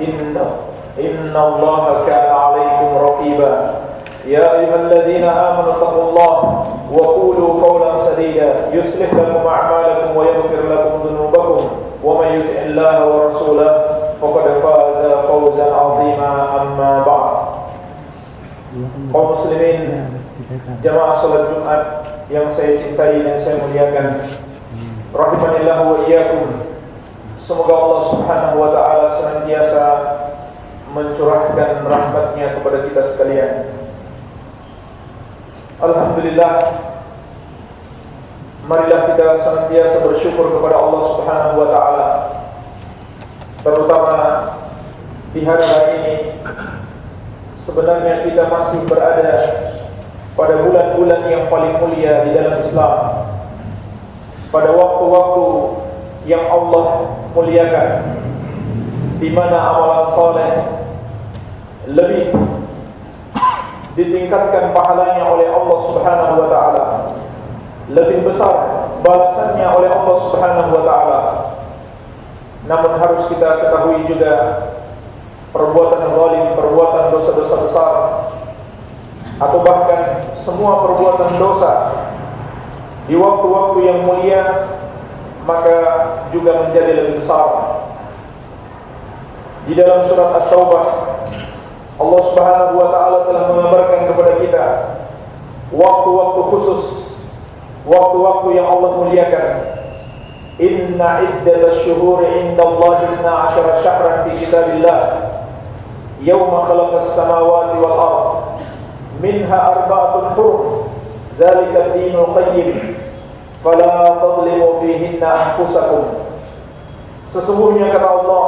إن, إن الله كان عليكم رقيبا. يا أيها الذين آمنوا اتقوا الله وقولوا قولا سديدا. يصلح لكم أعمالكم ويغفر لكم ذنوبكم. ومن يطع الله ورسوله فقد فاز فوزا عظيما. أما بعد. kaum muslimin jamaah salat Jumat yang saya cintai dan saya muliakan. rahimanillah wa iyyakum semoga Allah Subhanahu wa taala senantiasa mencurahkan rahmatnya kepada kita sekalian. Alhamdulillah marilah kita senantiasa bersyukur kepada Allah Subhanahu wa taala terutama di hari ini. Sebenarnya kita masih berada pada bulan-bulan yang paling mulia di dalam Islam. Pada waktu-waktu yang Allah muliakan di mana amalan soleh lebih ditingkatkan pahalanya oleh Allah Subhanahu wa taala. Lebih besar balasannya oleh Allah Subhanahu wa taala. Namun harus kita ketahui juga perbuatan zalim, perbuatan dosa-dosa besar atau bahkan semua perbuatan dosa di waktu-waktu yang mulia maka juga menjadi lebih besar. Di dalam surat At-Taubah Allah Subhanahu wa taala telah mengabarkan kepada kita waktu-waktu khusus, waktu-waktu yang Allah muliakan. Inna iddatasy syuhuri 'inda Allah 12 syahran fi kitabillah yawma khalaqas samawati wal ard minha arba'atun hurum dzalika ad-dinul qayyim fala tadlimu fihinna anfusakum. Sesungguhnya kata Allah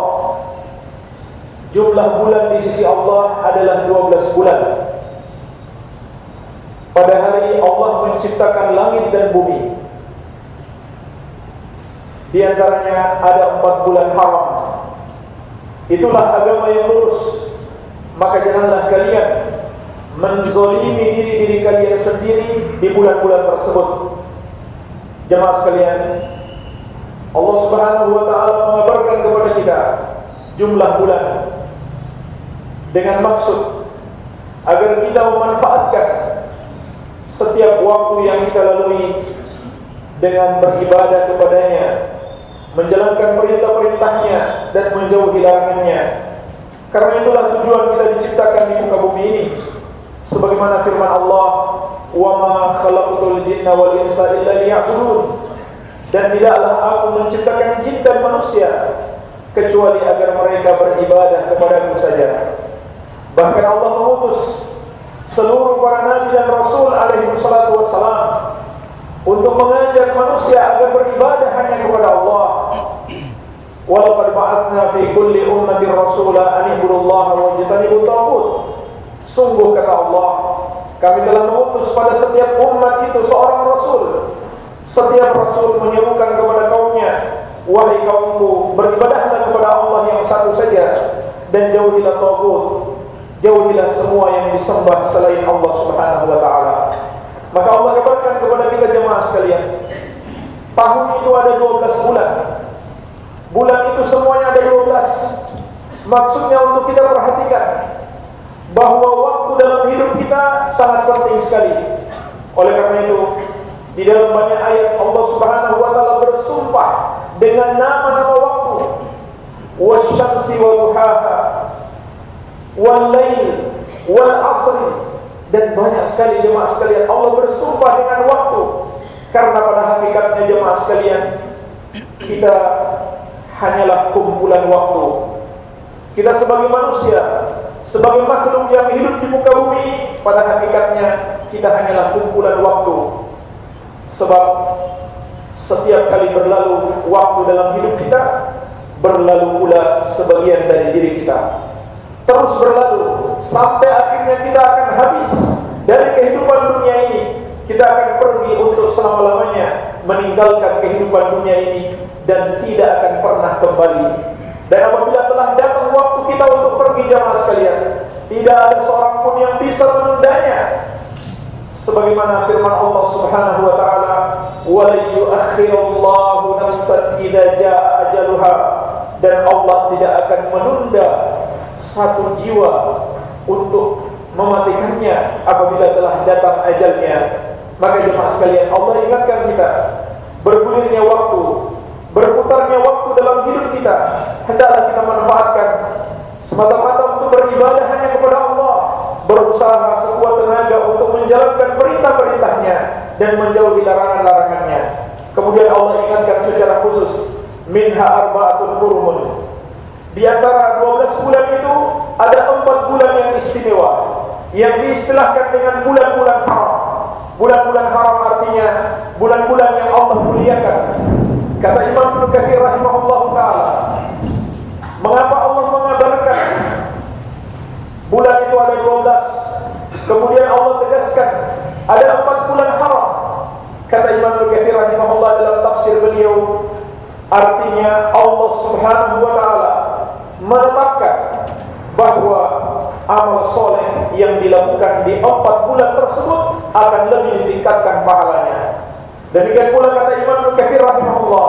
jumlah bulan di sisi Allah adalah 12 bulan. Pada hari Allah menciptakan langit dan bumi Di antaranya ada empat bulan haram. Itulah agama yang lurus. Maka janganlah kalian Menzolimi diri-diri kalian sendiri Di bulan-bulan tersebut Jemaah sekalian Allah subhanahu wa ta'ala mengabarkan kepada kita Jumlah bulan Dengan maksud Agar kita memanfaatkan Setiap waktu yang kita lalui Dengan beribadah kepadanya menjalankan perintah-perintahnya dan menjauhi larangannya. Karena itulah tujuan kita diciptakan di muka bumi ini. Sebagaimana firman Allah, "Wa ma khalaqtul jinna wal insa illa liya'budun." Dan tidaklah aku menciptakan jin dan manusia kecuali agar mereka beribadah kepadaku saja. Bahkan Allah mengutus seluruh para nabi dan rasul alaihi wassalatu wassalam untuk mengajak manusia agar beribadah hanya kepada Allah. Ba'atsna fi kulli ummatin rasula an ibudullaha wa jtanibut tagut. Sungguh kata Allah, kami telah mengutus pada setiap umat itu seorang rasul. Setiap rasul menyerukan kepada kaumnya, wahai kaumku, beribadahlah kepada Allah yang satu saja dan jauhilah tagut. Jauhilah semua yang disembah selain Allah Subhanahu wa taala. Maka Allah kabarkan kepada kita jemaah sekalian Tahun itu ada 12 bulan Bulan itu semuanya ada 12 Maksudnya untuk kita perhatikan Bahwa waktu dalam hidup kita sangat penting sekali. Oleh karena itu Di dalam banyak ayat Allah subhanahu wa ta'ala bersumpah Dengan nama-nama waktu. Wasyamsi wa duhaha Wal lail wal asri dan banyak sekali jemaah sekalian Allah bersumpah dengan waktu. Karena pada hakikatnya jemaah sekalian kita hanyalah kumpulan waktu. Kita sebagai manusia sebagai makhluk yang hidup di muka bumi pada hakikatnya kita hanyalah kumpulan waktu. Sebab setiap kali berlalu waktu dalam hidup kita berlalu pula sebagian dari diri kita. Terus berlalu sampai akhirnya kita akan habis dari kehidupan dunia ini. Kita akan pergi untuk selama-lamanya meninggalkan kehidupan dunia ini dan tidak akan pernah kembali. Dan apabila telah datang kita untuk pergi jamaah sekalian. Tidak ada seorang pun yang bisa menundanya. Sebagaimana firman Allah Subhanahu wa taala wa yu'akhirullahu nafsan idza jaa ajaluha. Dan Allah tidak akan menunda satu jiwa untuk mematikannya apabila telah datang ajalnya. Maka jemaah sekalian Allah ingatkan kita bergulirnya waktu berputarnya waktu dalam hidup kita hendaklah kita manfaatkan semata-mata untuk beribadah hanya kepada Allah berusaha sekuat tenaga untuk menjalankan perintah-perintahnya dan menjauhi larangan-larangannya kemudian Allah ingatkan secara khusus minha arba'atun hurumun di antara 12 bulan itu ada 4 bulan yang istimewa yang diistilahkan dengan bulan-bulan haram. Bulan-bulan haram artinya bulan-bulan yang Allah muliakan. Kata Imam Ibnu Katsir rahimahullah taala, mengapa Allah bulan itu ada 12? Kemudian Allah tegaskan ada 4 bulan haram. Kata Imam Ibnu Katsir rahimahullah dalam tafsir beliau, artinya Allah Subhanahu wa taala menetapkan bahwa amal soleh yang dilakukan di empat bulan tersebut akan lebih ditingkatkan pahalanya. Demikian pula kata Imam Katsir rahimahullah,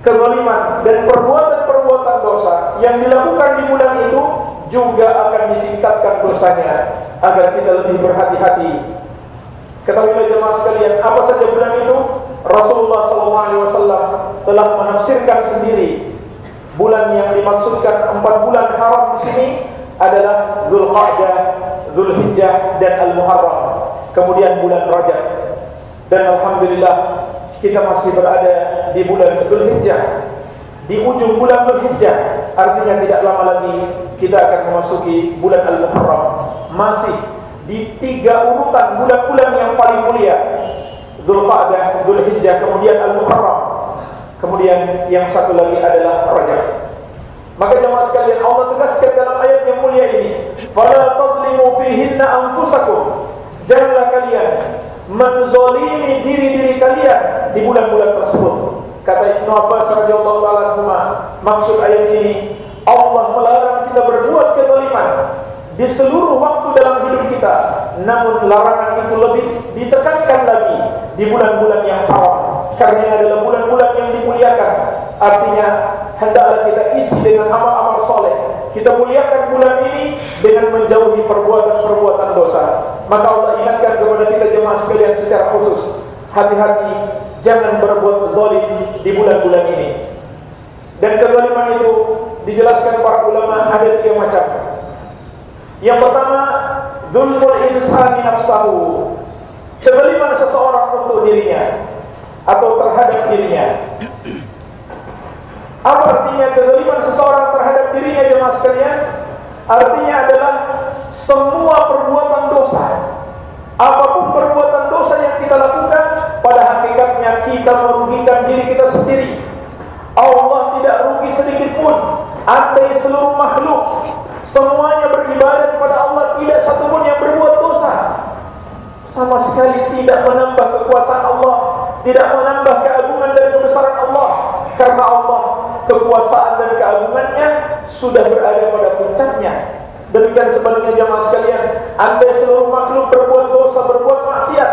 kezaliman dan perbuatan-perbuatan dosa yang dilakukan di bulan itu juga akan ditingkatkan dosanya agar kita lebih berhati-hati. Ketahuilah jemaah sekalian, apa saja bulan itu? Rasulullah SAW telah menafsirkan sendiri bulan yang dimaksudkan empat bulan haram di sini adalah Zulqa'dah, Zulhijjah dan Al-Muharram. Kemudian bulan Rajab. Dan alhamdulillah kita masih berada di bulan Zulhijjah. Di ujung bulan Zulhijjah, artinya tidak lama lagi kita akan memasuki bulan Al-Muharram. Masih di tiga urutan bulan-bulan yang paling mulia. Zulqa'dah, Zulhijjah, kemudian Al-Muharram. Kemudian yang satu lagi adalah Rajab. Maka jemaah sekalian Allah tegaskan dalam ayat yang mulia ini, "Fala tadlimu fihinna anfusakum." Janganlah kalian menzalimi diri-diri kalian di bulan-bulan tersebut. Kata Ibnu Abbas radhiyallahu taala maksud ayat ini Allah melarang kita berbuat kezaliman di seluruh waktu dalam hidup kita. Namun larangan itu lebih ditekankan lagi di bulan-bulan yang haram. Karena adalah bulan-bulan yang dimuliakan. Artinya hendaklah kita isi dengan amal-amal soleh. Kita muliakan bulan ini dengan menjauhi perbuatan-perbuatan dosa. Maka Allah ingatkan kepada kita jemaah sekalian secara khusus. Hati-hati jangan berbuat zalim di bulan-bulan ini. Dan kezaliman itu dijelaskan para ulama ada tiga macam. Yang pertama, dzulmul insani nafsahu. Kezaliman seseorang untuk dirinya atau terhadap dirinya. Apa artinya kezaliman seseorang terhadap dirinya jemaah sekalian? Artinya adalah semua perbuatan dosa. Apa pun perbuatan kita lakukan, pada hakikatnya kita merugikan diri kita sendiri. Allah tidak rugi sedikit pun. Andai seluruh makhluk semuanya beribadah kepada Allah, tidak satu pun yang berbuat dosa. Sama sekali tidak menambah kekuasaan Allah, tidak menambah keagungan dan kebesaran Allah. Karena Allah kekuasaan dan keagungannya sudah berada pada puncaknya. Demikian sebaliknya jamaah sekalian, andai seluruh makhluk berbuat dosa, berbuat maksiat,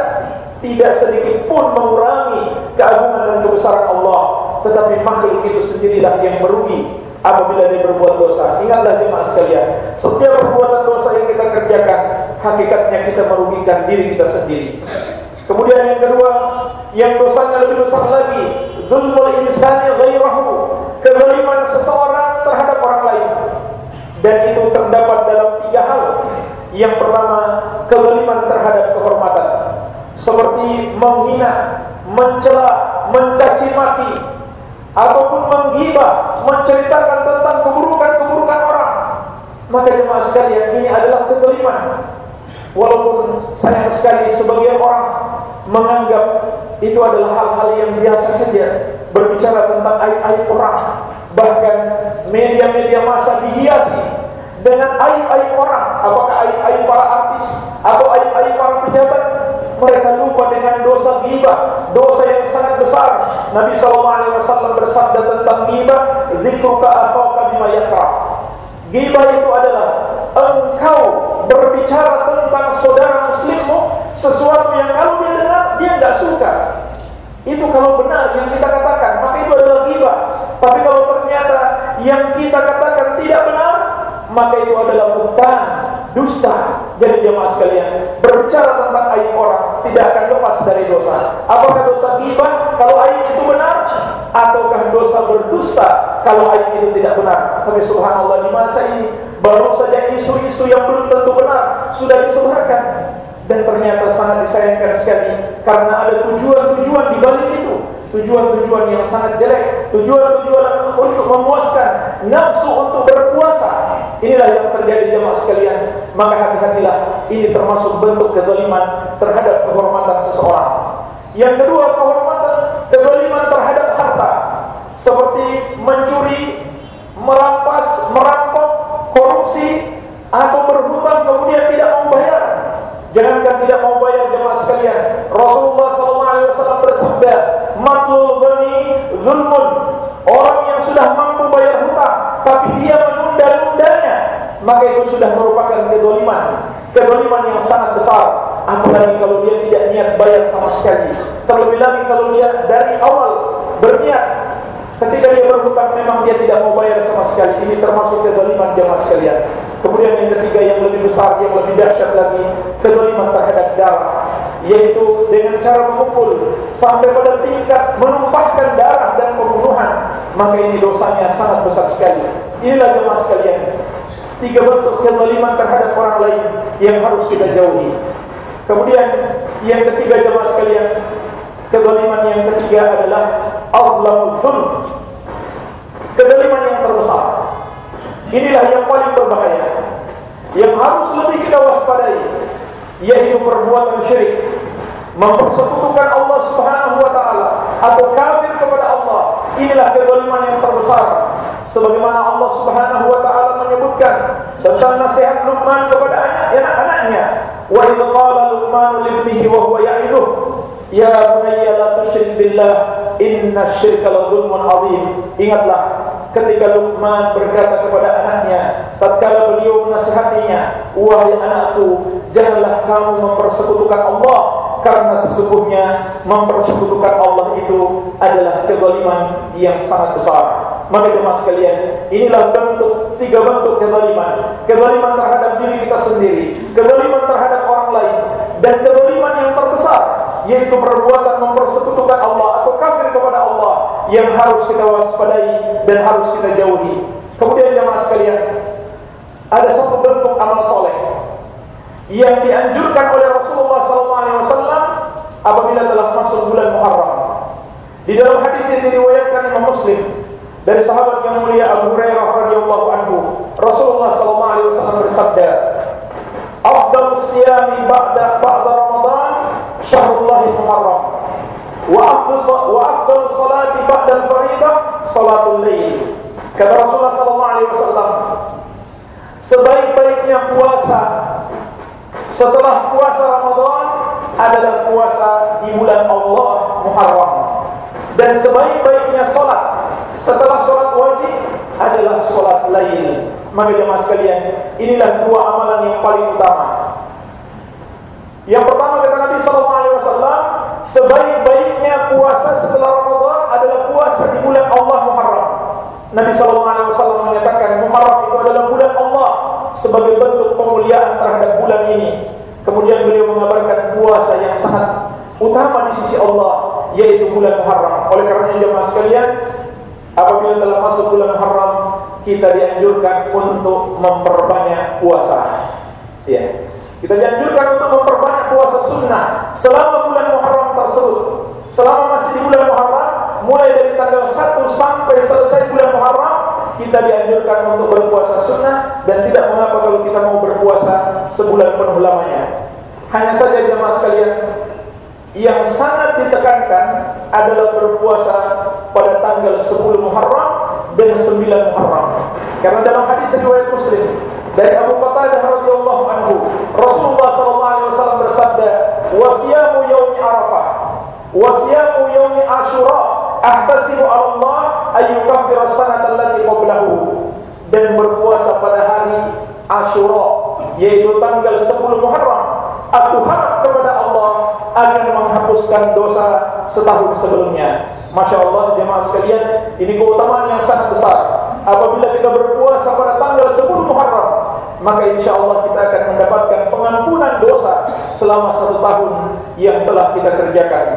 tidak sedikit pun mengurangi keagungan dan kebesaran Allah, tetapi makhluk itu sendirilah yang merugi apabila dia berbuat dosa. Ingatlah jemaah sekalian, setiap perbuatan dosa yang kita kerjakan, hakikatnya kita merugikan diri kita sendiri. Kemudian yang kedua, yang dosanya lebih besar lagi, dzulmul insani ghairahu, kezaliman seseorang terhadap orang lain. Dan itu terdapat dalam tiga hal. Yang pertama, kezaliman terhadap kehormatan. Seperti menghina, mencela, mencaci maki ataupun menggibah, menceritakan tentang keburukan-keburukan orang. Maka jemaah sekalian, ini adalah kezaliman. Walaupun sayang sekali sebagian orang menganggap itu adalah hal-hal yang biasa saja berbicara tentang aib-aib orang. Bahkan media-media massa dihiasi dengan aib-aib orang, apakah aib-aib para artis atau aib-aib para pejabat, mereka lupa dengan dosa ghibah, dosa yang sangat besar. Nabi SAW bersabda tentang ghibah, "Dzikruka akhaka bima yakra." Ghibah itu adalah engkau berbicara tentang saudara muslimmu sesuatu yang kalau dia dengar dia tidak suka. Itu kalau benar yang kita katakan, maka itu adalah ghibah. Tapi kalau ternyata yang kita katakan tidak benar, maka itu adalah bukan dusta. Jadi jemaah sekalian, berbicara tentang aib orang tidak akan lepas dari dosa. Apakah dosa ghibah kalau aib itu benar ataukah dosa berdusta kalau aib itu tidak benar? Tapi subhanallah di masa ini baru saja isu-isu yang belum tentu benar sudah disebarkan dan ternyata sangat disayangkan sekali karena ada tujuan-tujuan di balik itu tujuan-tujuan yang sangat jelek, tujuan-tujuan untuk memuaskan nafsu untuk berpuasa. Inilah yang terjadi jemaah sekalian. Maka hati-hatilah, ini termasuk bentuk kezaliman terhadap kehormatan seseorang. Yang kedua, kehormatan kezaliman terhadap harta seperti mencuri, merampas, merampok, korupsi atau berhutang kemudian tidak mau bayar. Jangankan tidak mau bayar jemaah sekalian, Rasulullah matul bani zulmun. Orang yang sudah mampu bayar hutang, tapi dia menunda-nundanya, maka itu sudah merupakan kedoliman. Kedoliman yang sangat besar. Apalagi kalau dia tidak niat bayar sama sekali. Terlebih lagi kalau dia dari awal berniat Ketika dia berhutang memang dia tidak mau bayar sama sekali. Ini termasuk kedoliman jemaah sekalian. Kemudian yang ketiga yang lebih besar, yang lebih dahsyat lagi, kedoliman terhadap darah yaitu dengan cara memukul sampai pada tingkat menumpahkan darah dan pembunuhan maka ini dosanya sangat besar sekali. Inilah jemaah sekalian tiga bentuk kezaliman terhadap orang lain yang harus kita jauhi. Kemudian yang ketiga jemaah sekalian kezaliman yang ketiga adalah Allahul Dhul. Kezaliman yang terbesar. Inilah yang paling berbahaya yang harus lebih kita waspadai yaitu perbuatan syirik. Mempersekutukan Allah Subhanahu wa taala atau kafir kepada Allah. Inilah kezaliman yang terbesar. Sebagaimana Allah Subhanahu wa taala menyebutkan tentang nasihat Luqman kepada anak-anaknya wa idz qala Luqman li ibnihi wa huwa ya'iduh ya bunayya la tusyrik billah inna syirka la dzulmun adzim ingatlah ketika Luqman berkata kepada tatkala beliau menasihatinya wahai anakku janganlah kamu mempersekutukan Allah karena sesungguhnya mempersekutukan Allah itu adalah kezaliman yang sangat besar maka jemaah sekalian inilah bentuk tiga bentuk kezaliman kezaliman terhadap diri kita sendiri kezaliman terhadap orang lain dan kezaliman yang terbesar yaitu perbuatan mempersekutukan Allah atau kafir kepada Allah yang harus kita waspadai dan harus kita jauhi. Kemudian jemaah sekalian, ada satu bentuk amal soleh yang dianjurkan oleh Rasulullah SAW apabila telah masuk bulan Muharram. Di dalam hadis yang diriwayatkan Imam Muslim dari sahabat yang mulia Abu Hurairah radhiyallahu anhu, Rasulullah SAW bersabda, "Afdalus siyami ba'da ba'da Ramadan syahrullah Muharram." Wa afdal salati ba'da al-faridah salatul lail. Kata Rasulullah wasallam, sebaik-baiknya puasa setelah puasa Ramadan adalah puasa di bulan Allah Muharram. Dan sebaik-baiknya solat setelah solat wajib adalah solat lain. Maka jemaah sekalian, inilah dua amalan yang paling utama. Yang pertama kata Nabi Sallallahu Alaihi Wasallam, sebaik-baiknya puasa setelah Ramadan adalah puasa di bulan Allah Muharram. Nabi Sallallahu Alaihi Wasallam menyatakan Muharram itu adalah bulan Allah sebagai bentuk pemuliaan terhadap bulan ini. Kemudian beliau mengabarkan puasa yang sangat utama di sisi Allah yaitu bulan Muharram. Oleh karena jemaah sekalian, apabila telah masuk bulan Muharram, kita dianjurkan untuk memperbanyak puasa. Ya. Kita dianjurkan untuk memperbanyak puasa sunnah selama bulan Muharram tersebut. Selama masih di bulan Muharram, mulai dari tanggal 1 sampai selesai bulan Muharram, kita dianjurkan untuk berpuasa sunnah dan tidak mengapa kalau kita mau berpuasa sebulan penuh lamanya. Hanya saja jemaah sekalian, yang sangat ditekankan adalah berpuasa pada tanggal 10 Muharram dan 9 Muharram. Karena dalam hadis riwayat Muslim dari Abu Qatadah radhiyallahu anhu, Rasulullah sallallahu alaihi wasallam bersabda, "Wasiyamu yaumi Arafah, wasiyamu yaumi Asyura, ahtasibu Allah ay yukaffira as-sanata allati qablahu." Dan berpuasa pada hari Asyura, yaitu tanggal 10 Muharram, aku harap kepada Allah akan menghapuskan dosa setahun sebelumnya. Masya Allah jemaah sekalian, ini keutamaan yang sangat besar. Apabila kita berpuasa pada tanggal 10 Muharram, maka insya Allah kita akan mendapatkan pengampunan dosa selama satu tahun yang telah kita kerjakan.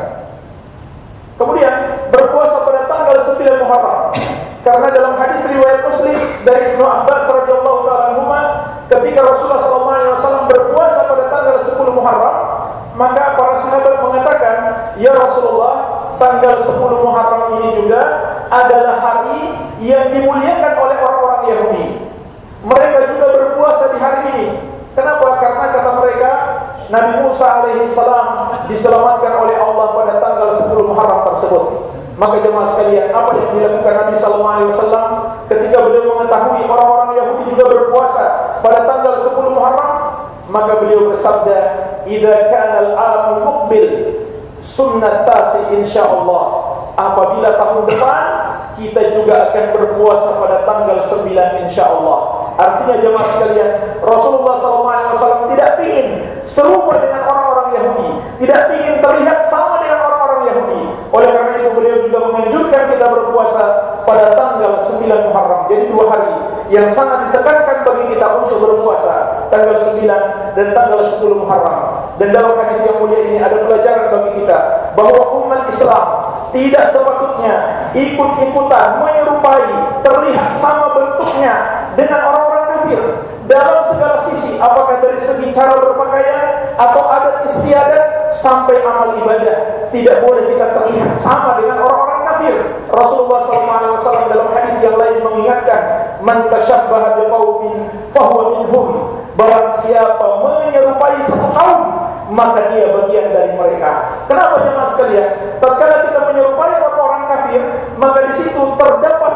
Kemudian berpuasa pada tanggal 9 Muharram. Karena dalam hadis riwayat Muslim dari Ibnu Abbas radhiyallahu taala ketika Rasulullah SAW berpuasa pada tanggal 10 Muharram, maka para sahabat mengatakan, "Ya Rasulullah, tanggal 10 Muharram ini juga adalah hari yang dimuliakan oleh orang-orang Yahudi. Mereka juga berpuasa di hari ini. Kenapa? Karena kata mereka Nabi Musa alaihi salam diselamatkan oleh Allah pada tanggal 10 Muharram tersebut. Maka jemaah sekalian, apa yang dilakukan Nabi sallallahu alaihi wasallam ketika beliau mengetahui orang-orang Yahudi juga berpuasa pada tanggal 10 Muharram, maka beliau bersabda, "Idza kana al-amul muqbil sunnat tasi insyaallah. Apabila tahun depan kita juga akan berpuasa pada tanggal 9 insyaallah. Artinya jemaah sekalian Rasulullah SAW tidak ingin serupa dengan orang-orang Yahudi tidak ingin terlihat sama dengan orang-orang Yahudi oleh karena itu beliau juga menganjurkan kita berpuasa pada tanggal 9 Muharram jadi dua hari yang sangat ditekankan bagi kita untuk berpuasa tanggal 9 dan tanggal 10 Muharram. Dan dalam hadis yang mulia ini ada pelajaran bagi kita bahwa umat Islam tidak sepatutnya ikut-ikutan menyerupai terlihat sama bentuknya dengan orang-orang kafir. Dalam segala sisi apakah dari segi cara berpakaian atau adat istiadat sampai amal ibadah tidak boleh kita terlihat sama dengan orang-orang kafir Rasulullah SAW dalam hadis yang lain mengingatkan man tashabbaha biqaumin fahuwa minhum barang siapa menyerupai satu kaum maka dia bagian dari mereka. Kenapa jemaah sekalian? Tatkala kita menyerupai orang-orang kafir, maka di situ terdapat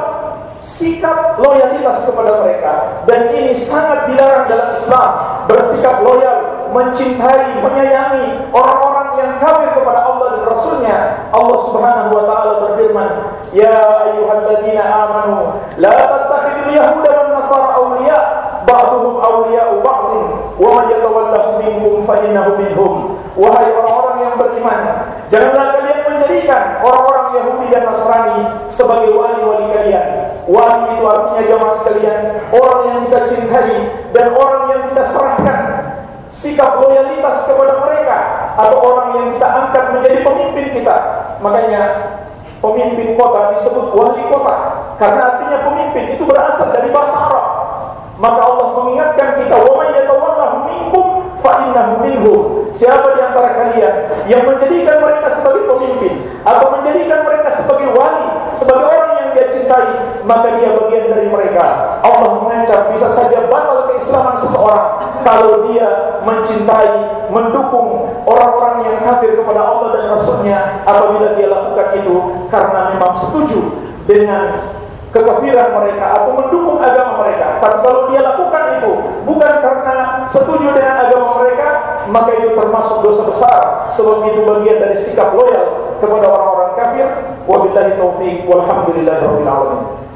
sikap loyalitas kepada mereka dan ini sangat dilarang dalam Islam bersikap loyal mencintai menyayangi orang-orang yang kafir kepada Allah Rasulnya Allah subhanahu wa ta'ala berfirman Ya ayuhalladzina amanu la tattakhidul yahuda wan nasara awliya ba'duhum awliya'u ba'din wa man yatawallahu minkum fa innahu minhum. Wahai orang-orang yang beriman janganlah kalian menjadikan orang-orang Yahudi dan Nasrani sebagai wali-wali kalian. Wali itu artinya jamaah sekalian orang yang kita cintai dan orang yang kita serahkan. Sikap loyalitas kepada mereka atau orang yang kita angkat menjadi pemimpin kita makanya pemimpin kota disebut wali kota karena artinya pemimpin itu berasal dari bahasa Arab maka Allah mengingatkan kita, "Wa may yatawallahu minkum fa innahu minhum." Siapa di antara kalian yang menjadikan mereka sebagai pemimpin atau menjadikan mereka sebagai wali, sebagai orang yang dia cintai, maka dia bagian dari mereka. Allah mengancam bisa saja batal keislaman seseorang kalau dia mencintai, mendukung orang-orang yang kafir kepada Allah dan Rasulnya apabila dia lakukan itu karena memang setuju dengan kekafiran mereka atau mendukung agama mereka. Tapi kalau dia lakukan itu bukan karena setuju dengan agama mereka, maka itu termasuk dosa besar. Sebab itu bagian dari sikap loyal kepada orang-orang kafir. Wabillahi taufiq walhamdulillahirabbil alamin.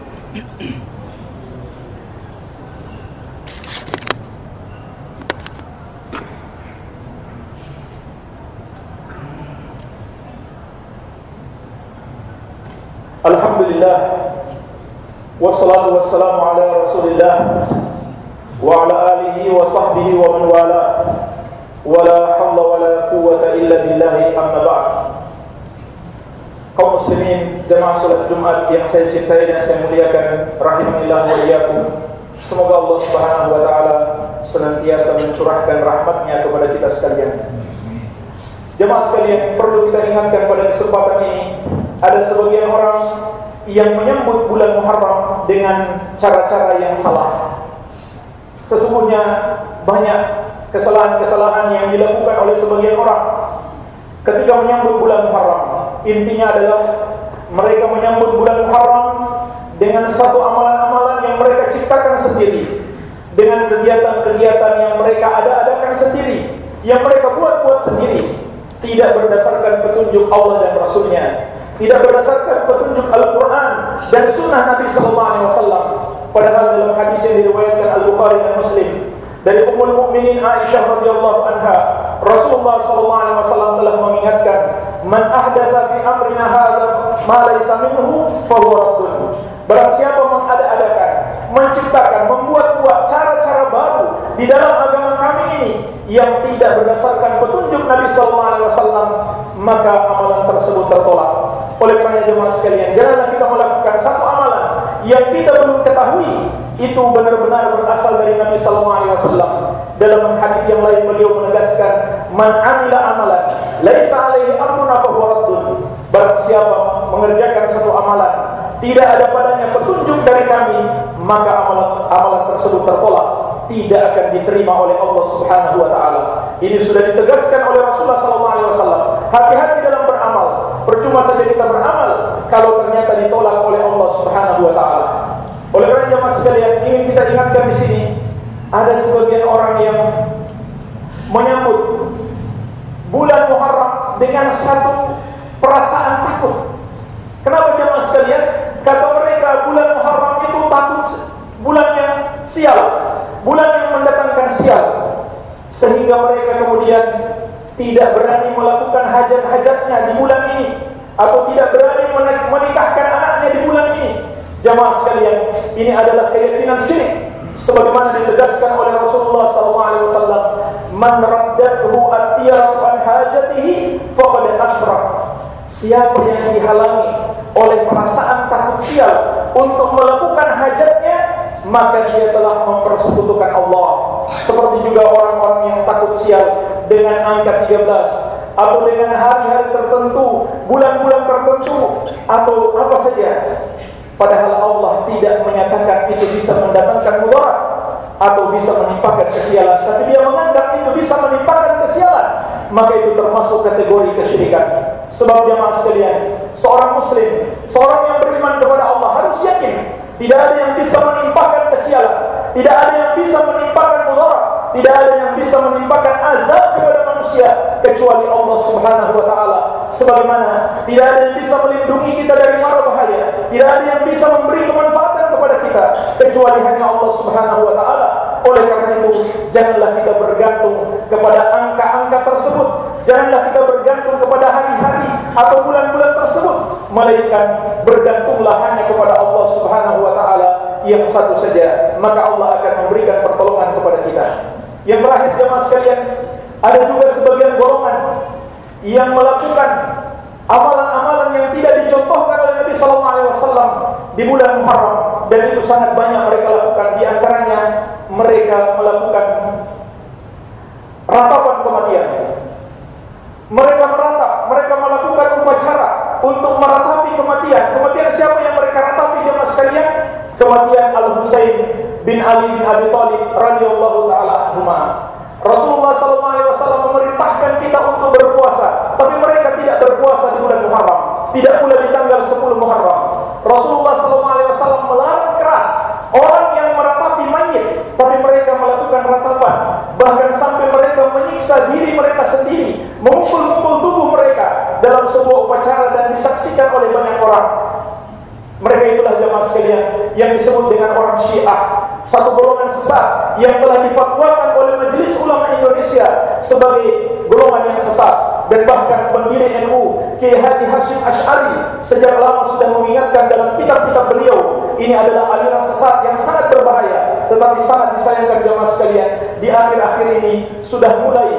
Alhamdulillah. Wassalatu wassalamu ala rasulillah Wa ala alihi wa sahbihi wa man wala. Wa la hawla wa la quwata illa billahi amma ba'd. Kaum muslimin jemaah salat Jumat yang saya cintai dan saya muliakan Rahimahillah wa iyakum Semoga Allah subhanahu wa ta'ala Senantiasa mencurahkan rahmatnya kepada kita sekalian. Jemaah sekalian perlu kita ingatkan pada kesempatan ini ada sebagian orang yang menyambut bulan Muharram dengan cara-cara yang salah. Sesungguhnya banyak kesalahan-kesalahan yang dilakukan oleh sebagian orang ketika menyambut bulan Muharram. Intinya adalah mereka menyambut bulan Muharram dengan satu amalan-amalan yang mereka ciptakan sendiri, dengan kegiatan-kegiatan yang mereka ada-adakan sendiri, yang mereka buat-buat sendiri, tidak berdasarkan petunjuk Allah dan Rasulnya, tidak berdasarkan petunjuk Al-Quran dan Sunnah Nabi Sallallahu Alaihi Wasallam. Padahal dalam hadis yang diriwayatkan Al Bukhari dan Muslim dari Ummul Mukminin Aisyah radhiyallahu anha, Rasulullah sallallahu alaihi wasallam telah mengingatkan, "Man ahdatha fi amrina hadza ma laysa minhu fa huwa raddun." Barang siapa mengada-adakan, menciptakan, membuat-buat cara-cara baru di dalam agama kami ini yang tidak berdasarkan petunjuk Nabi sallallahu alaihi wasallam, maka amalan tersebut tertolak. Oleh karena jemaah sekalian, janganlah kita melakukan satu amalan yang kita belum ketahui itu benar-benar berasal dari Nabi sallallahu alaihi wasallam. Dalam hadis yang lain beliau menegaskan, "Man 'amila amalan laisa 'alaihi amruna fa huwa raddun." Barang siapa mengerjakan satu amalan tidak ada padanya petunjuk dari kami, maka amalan amalan tersebut tertolak, tidak akan diterima oleh Allah Subhanahu wa taala. Ini sudah ditegaskan oleh Rasulullah sallallahu alaihi wasallam. Hati-hati dalam. Percuma saja kita beramal kalau ternyata ditolak oleh Allah Subhanahu wa taala. Oleh karena jemaah sekalian, ingin kita ingatkan di sini, ada sebagian orang yang menyambut bulan Muharram dengan satu perasaan takut. Kenapa jemaah sekalian? Kata mereka bulan Muharram itu takut bulan yang sial, bulan yang mendatangkan sial. Sehingga mereka kemudian tidak berani melakukan hajat-hajatnya di bulan ini atau tidak berani menikahkan anaknya di bulan ini. Jamaah sekalian, ini adalah keyakinan syirik. Sebagaimana ditegaskan oleh Rasulullah SAW man raddathu at-tiyaratu an hajatihi faqad asyrak. Siapa yang dihalangi oleh perasaan takut sial untuk melakukan hajatnya maka dia telah mempersekutukan Allah. Seperti juga orang-orang yang takut sial dengan angka 13 atau dengan hari-hari tertentu bulan-bulan tertentu atau apa saja. Padahal Allah tidak menyatakan itu bisa mendatangkan mudarat atau bisa menimpakan kesialan. Tapi dia menganggap itu bisa menimpakan kesialan. Maka itu termasuk kategori kesyirikan. Sebab jamaah sekalian seorang muslim seorang yang beriman kepada Allah harus yakin tidak ada yang bisa menimpakan kesialan tidak ada yang bisa menimpakan mudarat tidak ada yang bisa menimpakan azab kepada manusia kecuali Allah Subhanahu wa taala. Sebagaimana tidak ada yang bisa melindungi kita dari mara bahaya. Tidak ada yang bisa memberi kemanfaatan kepada kita kecuali hanya Allah Subhanahu wa taala. Oleh karena itu janganlah kita bergantung kepada angka-angka tersebut. Janganlah kita bergantung kepada hari-hari atau bulan-bulan tersebut. Melainkan bergantunglah hanya kepada Allah Subhanahu wa taala yang satu saja. Maka Allah akan memberikan pertolongan kepada kita yang terakhir jemaah sekalian ada juga sebagian golongan yang melakukan amalan-amalan yang tidak dicontohkan oleh Nabi Sallallahu Alaihi Wasallam di bulan Muharram. Dan itu sangat banyak mereka lakukan. Di antaranya mereka melakukan ratapan kematian. Mereka meratap mereka melakukan upacara untuk meratapi kematian. Kematian siapa yang mereka ratapi jemaah sekalian? Kematian Al Husain bin Ali bin Abi Thalib radhiyallahu taala anhuma Rasulullah SAW memerintahkan kita untuk berpuasa, tapi mereka tidak berpuasa di bulan Muharram, tidak pula di tanggal 10 Muharram. Rasulullah SAW melarang keras orang yang meratapi mayit, tapi mereka melakukan ratapan, bahkan sampai mereka menyiksa diri mereka sendiri, memukul-mukul tubuh mereka dalam sebuah upacara dan disaksikan oleh banyak orang. Mereka itulah jamaah sekalian yang disebut dengan orang Syiah satu golongan sesat yang telah difatwakan oleh Majelis Ulama Indonesia sebagai golongan yang sesat. Dan bahkan pendiri NU Kiai Haji Hashim Ash'ari sejak lama sudah mengingatkan dalam kitab-kitab beliau ini adalah aliran sesat yang sangat berbahaya tetapi sangat disayangkan jamaah sekalian di akhir-akhir ini sudah mulai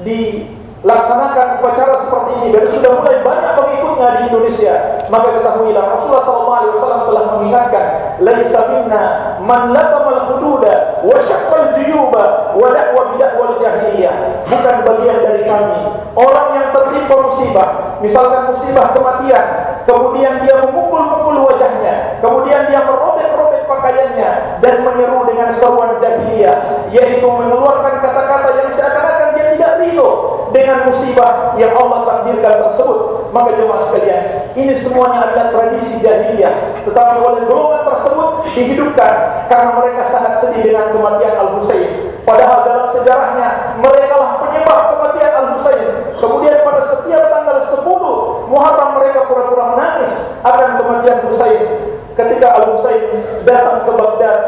di laksanakan upacara seperti ini. Dan sudah mulai banyak pengikutnya di Indonesia. Maka ketahuilah Rasulullah SAW telah mengingatkan laisa minna man latamal hududa wa syaqqal juyuba wa da'wa bidakwal jahiliyah. Bukan bagian dari kami. Orang yang tertimpa musibah misalkan musibah kematian kemudian dia memukul-mukul wajahnya kemudian dia merobek-robek pakaiannya dan menyeru dengan seruan jahiliyah yaitu mengeluarkan kata-kata yang seakan-akan dia tidak ridho dengan musibah yang Allah takdirkan tersebut maka jemaah sekalian ini semuanya adalah tradisi jahiliyah. Tetapi oleh golongan tersebut dihidupkan karena mereka sangat sedih dengan kematian Al-Husain padahal dalam sejarahnya mereka lah penyebab kematian Al-Husain kemudian pada setiap tanggal 10 Muharram mereka pura-pura menangis akan kematian Husain ketika Al-Husain datang ke Baghdad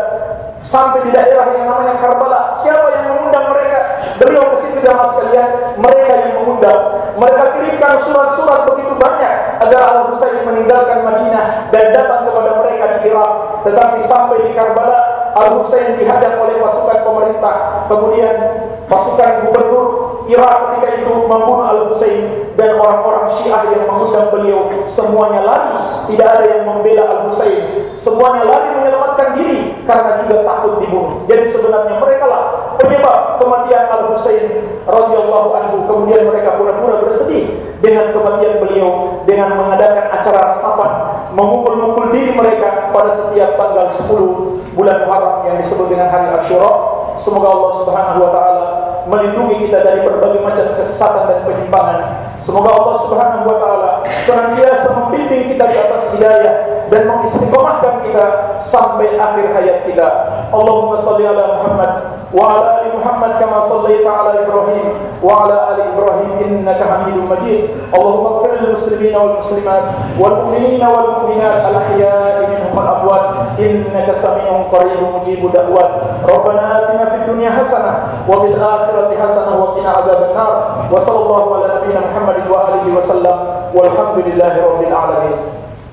sampai di daerah yang namanya Karbala siapa yang mengundang mereka beliau ke situ jamaah sekalian mereka yang mengundang mereka kirimkan surat-surat begitu banyak agar Al-Husain meninggalkan Madinah dan datang kepada mereka di Irak. Tetapi sampai di Karbala Al-Husain dihadang oleh pasukan pemerintah. Kemudian pasukan gubernur Irak ketika itu membunuh Al-Husain. dan orang-orang Syiah yang mengundang beliau semuanya lari. Tidak ada yang membela Al-Husain semuanya lari menyelamatkan diri karena juga takut dibunuh. Jadi sebenarnya mereka lah penyebab kematian Al-Husain radhiyallahu anhu. Kemudian mereka pura-pura bersedih dengan kematian beliau dengan mengadakan acara ratapan memukul-mukul diri mereka pada setiap tanggal 10 bulan Muharram yang disebut dengan hari Asyura. Semoga Allah Subhanahu wa taala melindungi kita dari berbagai macam kesesatan dan penyimpangan. Semoga Allah Subhanahu wa taala senantiasa membimbing kita di atas hidayah dan mengistiqomahkan kita sampai akhir hayat kita. Allahumma salli ala Muhammad wa ala ali Muhammad kama sallaita ala Ibrahim wa ala ali Ibrahim innaka Hamidum Majid. Allahumma ighfir lil muslimina wal muslimat wal mu'minina wal mu'minat al ahya'i minhum wal amwat innaka samii'un qaribun mujibud da'wat. Rabbana atina fid dunya hasanah wa fil akhirati hasanah wa qina adzaban nar. Wa sallallahu ala nabiyyina Muhammadin wa alihi wa sallam. Walhamdulillahi rabbil alamin.